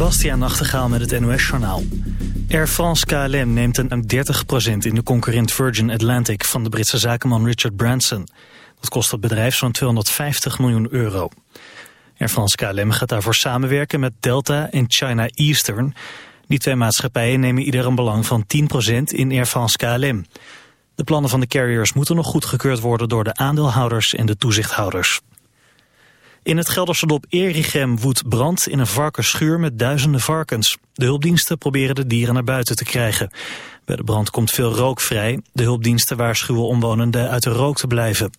Bastiaan Nachtegaal met het NOS-journaal. Air France KLM neemt een 30% in de concurrent Virgin Atlantic... van de Britse zakenman Richard Branson. Dat kost het bedrijf zo'n 250 miljoen euro. Air France KLM gaat daarvoor samenwerken met Delta en China Eastern. Die twee maatschappijen nemen ieder een belang van 10% in Air France KLM. De plannen van de carriers moeten nog goedgekeurd worden... door de aandeelhouders en de toezichthouders. In het Gelderse dorp Erichem woedt brand in een varkensschuur met duizenden varkens. De hulpdiensten proberen de dieren naar buiten te krijgen. Bij de brand komt veel rook vrij. De hulpdiensten waarschuwen omwonenden uit de rook te blijven.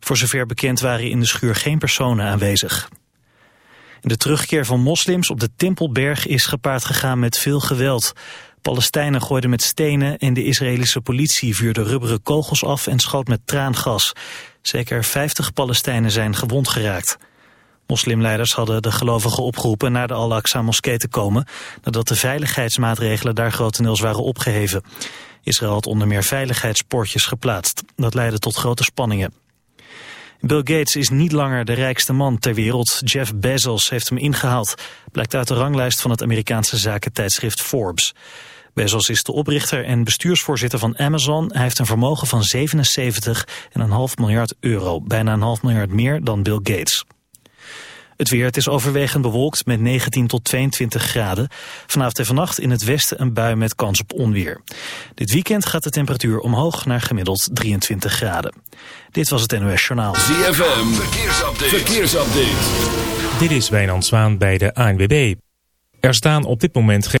Voor zover bekend waren in de schuur geen personen aanwezig. De terugkeer van moslims op de Tempelberg is gepaard gegaan met veel geweld. Palestijnen gooiden met stenen en de Israëlische politie vuurde rubberen kogels af en schoot met traangas. Zeker 50 Palestijnen zijn gewond geraakt. Moslimleiders hadden de gelovigen opgeroepen naar de Al-Aqsa moskee te komen... nadat de veiligheidsmaatregelen daar grotendeels waren opgeheven. Israël had onder meer veiligheidsportjes geplaatst. Dat leidde tot grote spanningen. Bill Gates is niet langer de rijkste man ter wereld. Jeff Bezos heeft hem ingehaald. Blijkt uit de ranglijst van het Amerikaanse zakentijdschrift Forbes. Bezos is de oprichter en bestuursvoorzitter van Amazon. Hij heeft een vermogen van 77,5 miljard euro. Bijna een half miljard meer dan Bill Gates. Het weer, het is overwegend bewolkt met 19 tot 22 graden. Vanavond en vannacht in het westen een bui met kans op onweer. Dit weekend gaat de temperatuur omhoog naar gemiddeld 23 graden. Dit was het NOS Journaal. ZFM, verkeersupdate. verkeersupdate. Dit is Wijnand Zwaan bij de ANWB. Er staan op dit moment geen...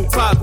preocupado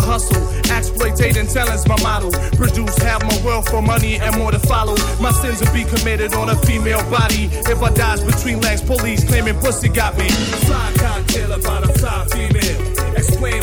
hustle. Exploitating talent's my model. Produce half my wealth for money and more to follow. My sins will be committed on a female body. If I dies between legs, police claiming pussy got me. Fly cocktail about a fly female. Explain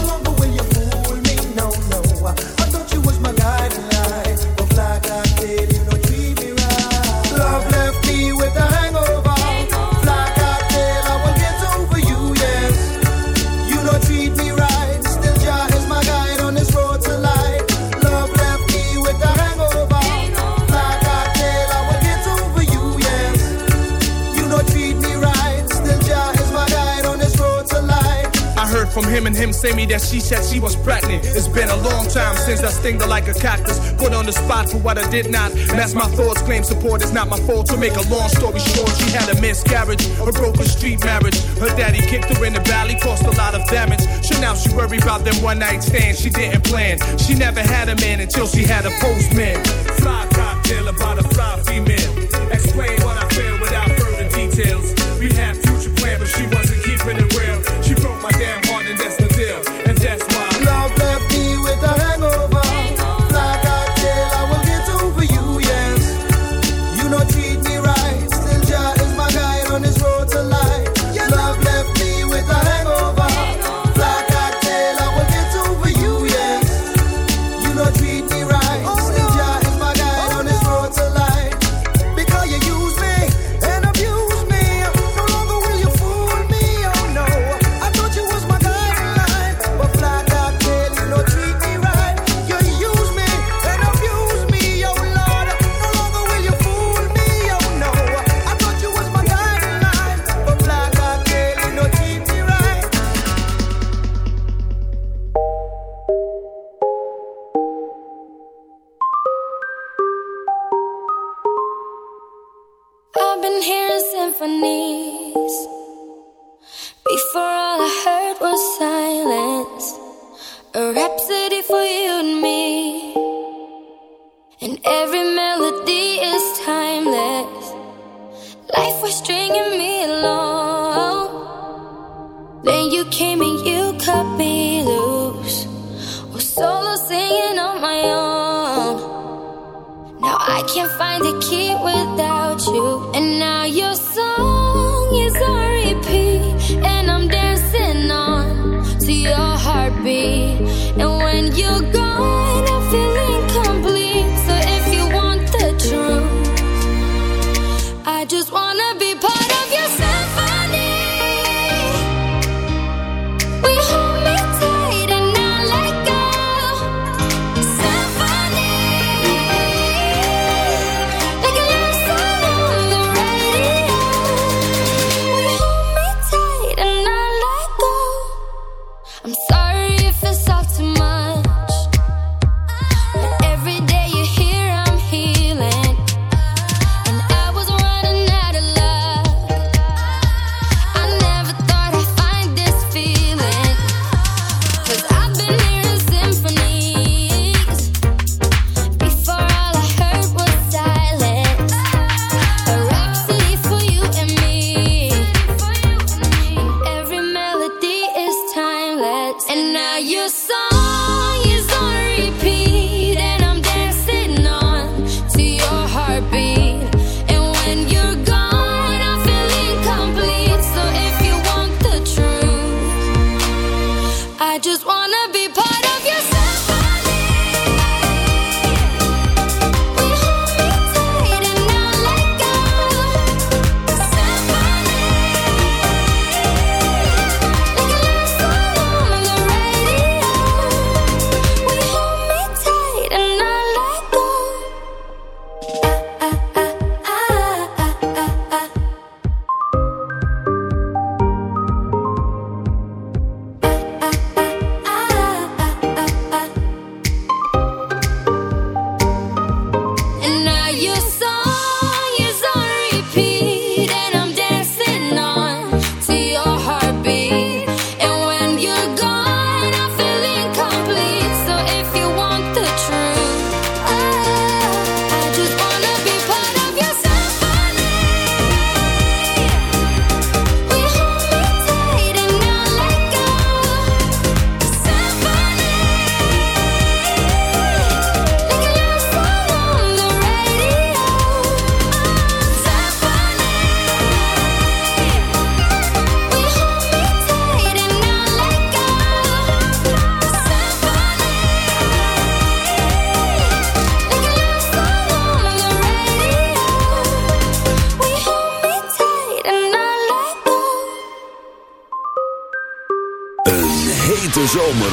Him and him say me that she said she was pregnant. It's been a long time since I stinged her like a cactus. Put on the spot for what I did not. Mask my thoughts, claim support is not my fault. To make a long story short, she had a miscarriage, a broken street marriage. Her daddy kicked her in the valley, caused a lot of damage. So now she worry about them one night stands she didn't plan. She never had a man until she had a postman. Fly cocktail about a fly female. Explain what I feel without further details. We had future plans, but she wasn't keeping it real.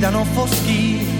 gridano foschie.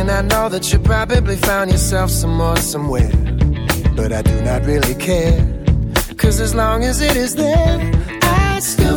And I know that you probably found yourself somewhere, somewhere. But I do not really care. Cause as long as it is there, I still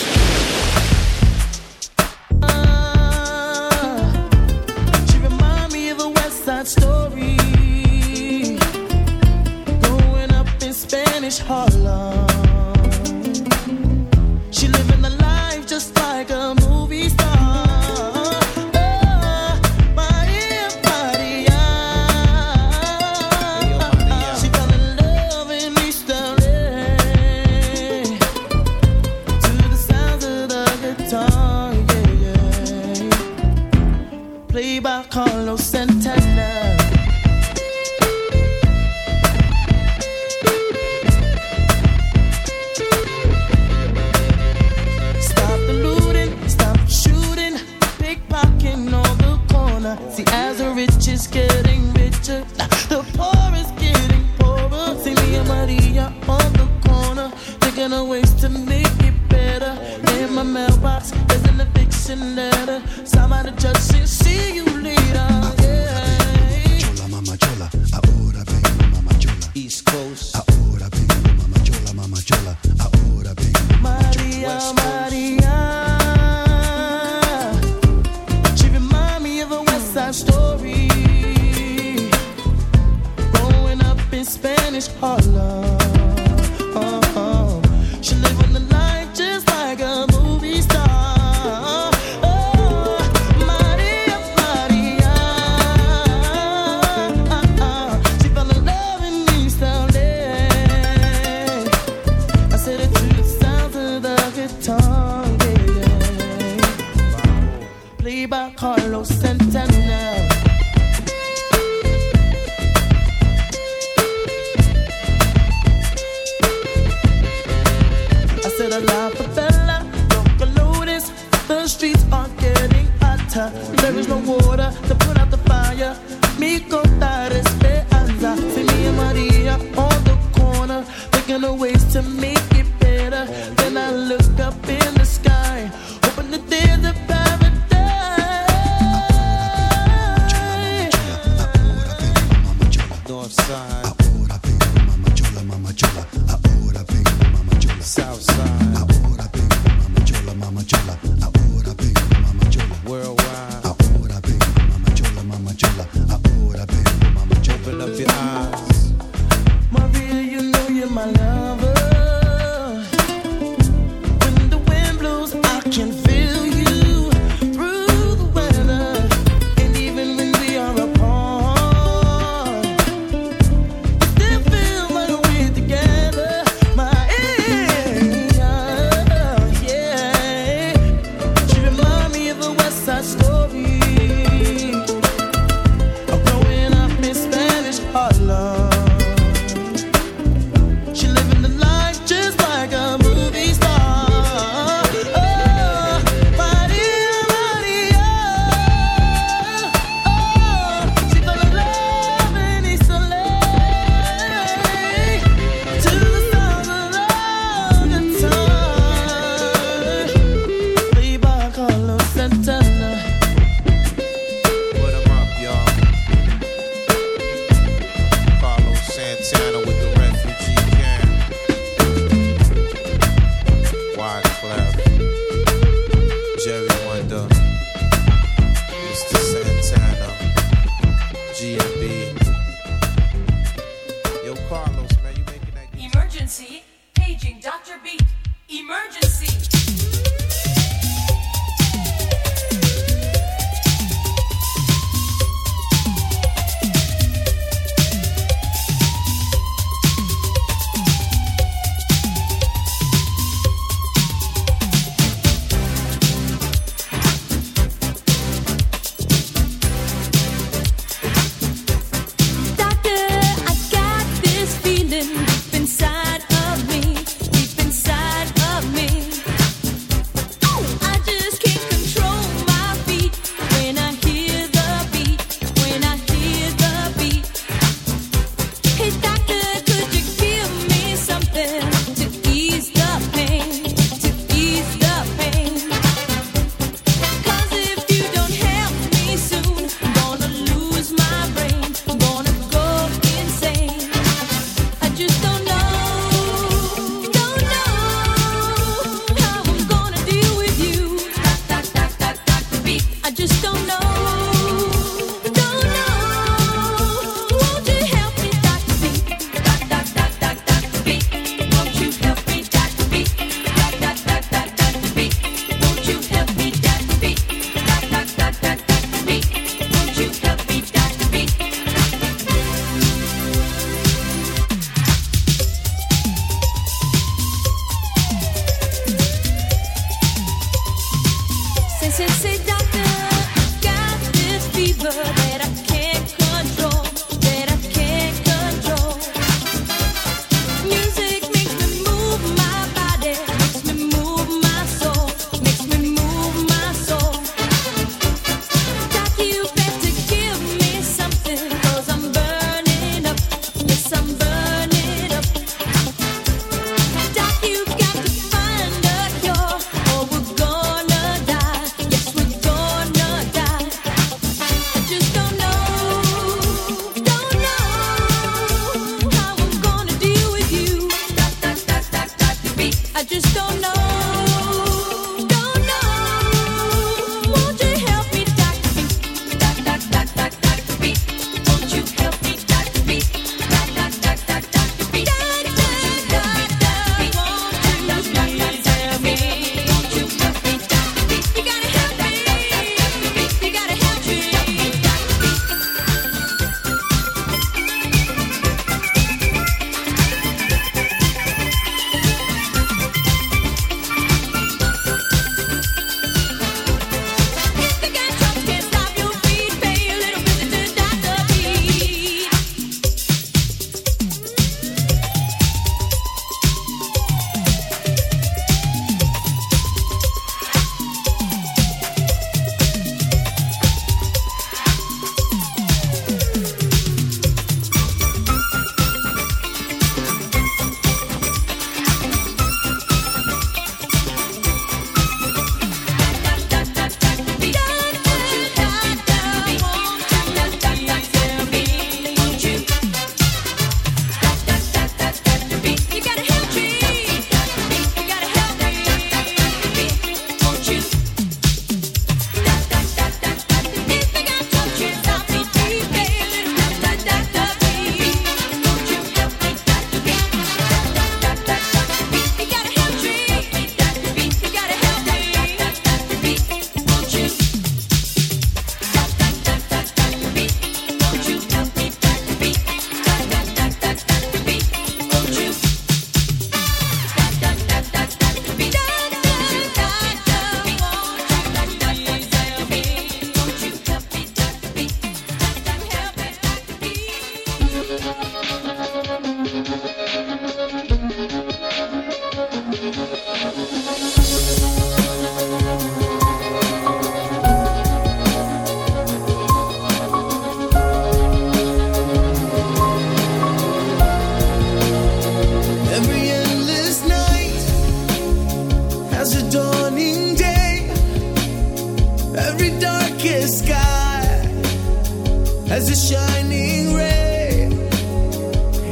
as a shining ray,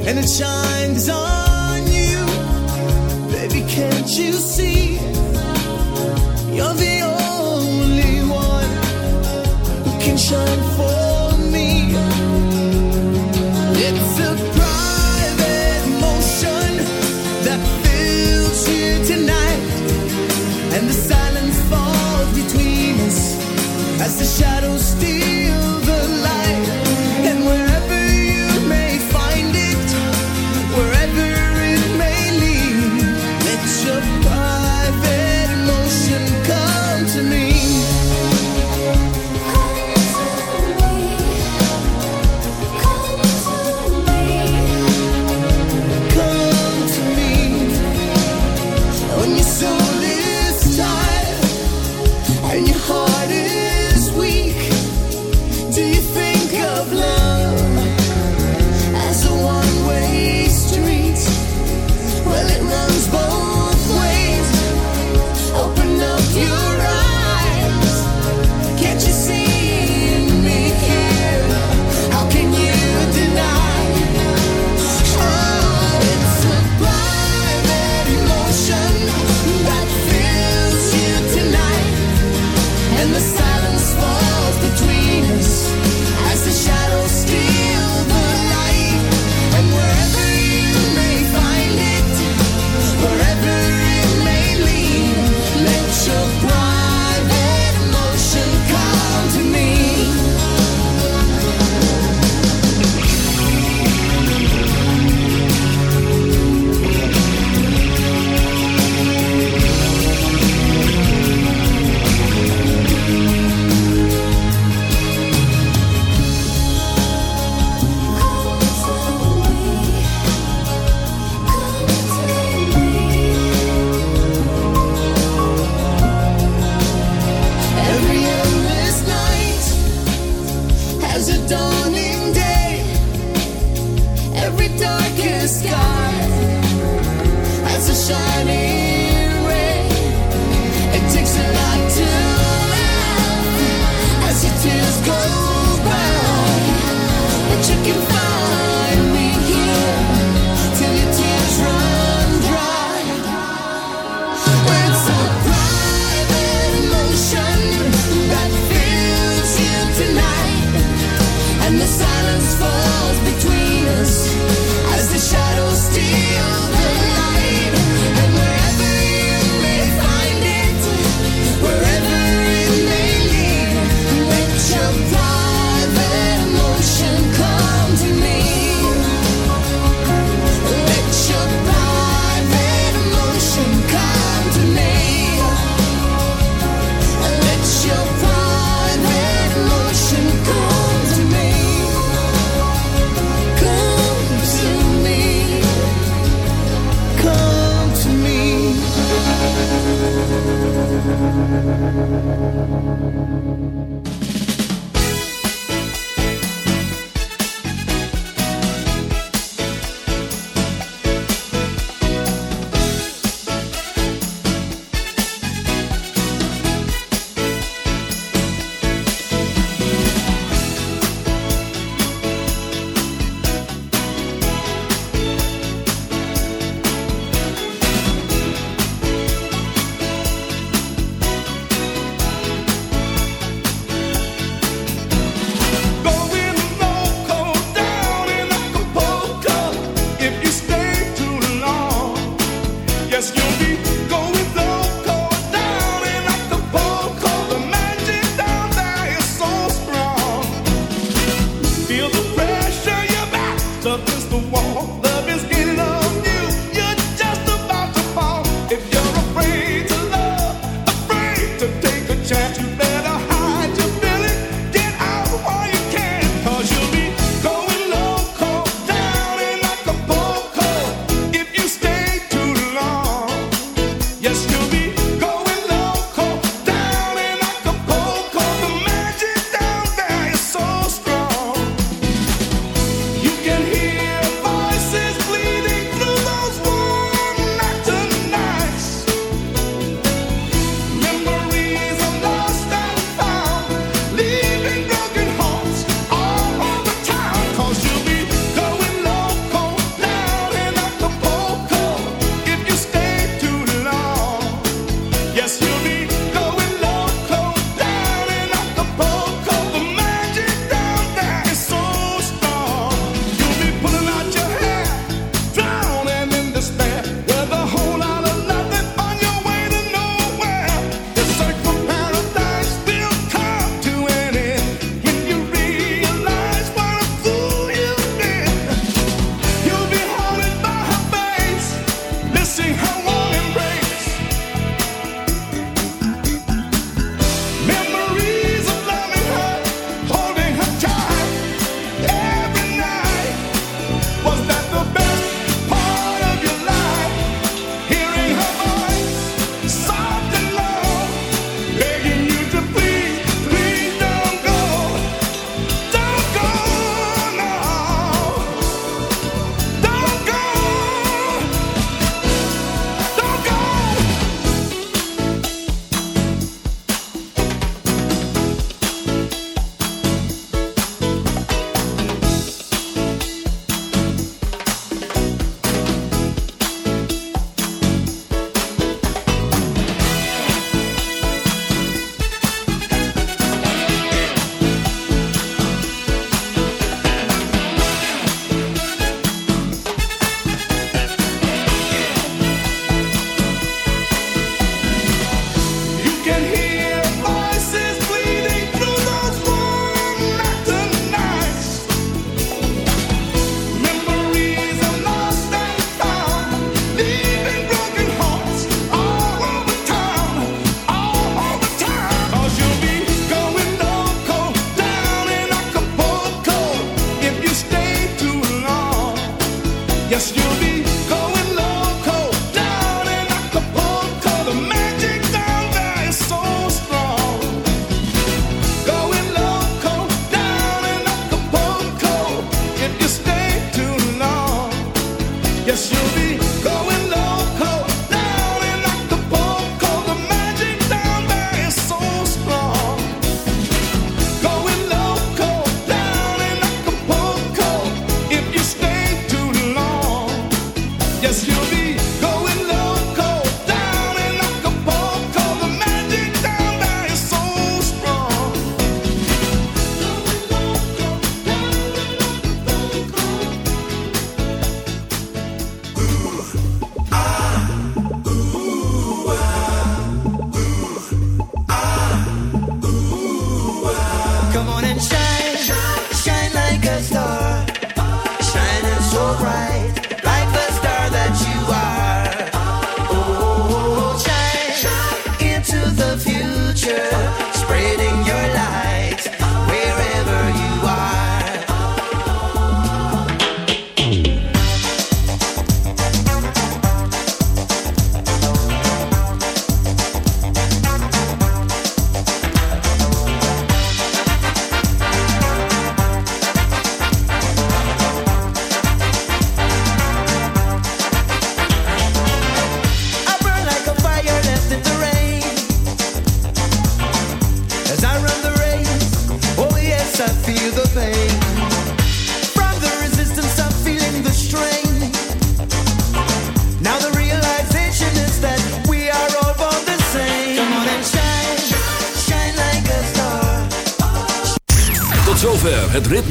and it shines on you. Baby, can't you see? You're the only one who can shine for me. It's a private motion that fills you tonight, and the silence falls between us as the shadows steal.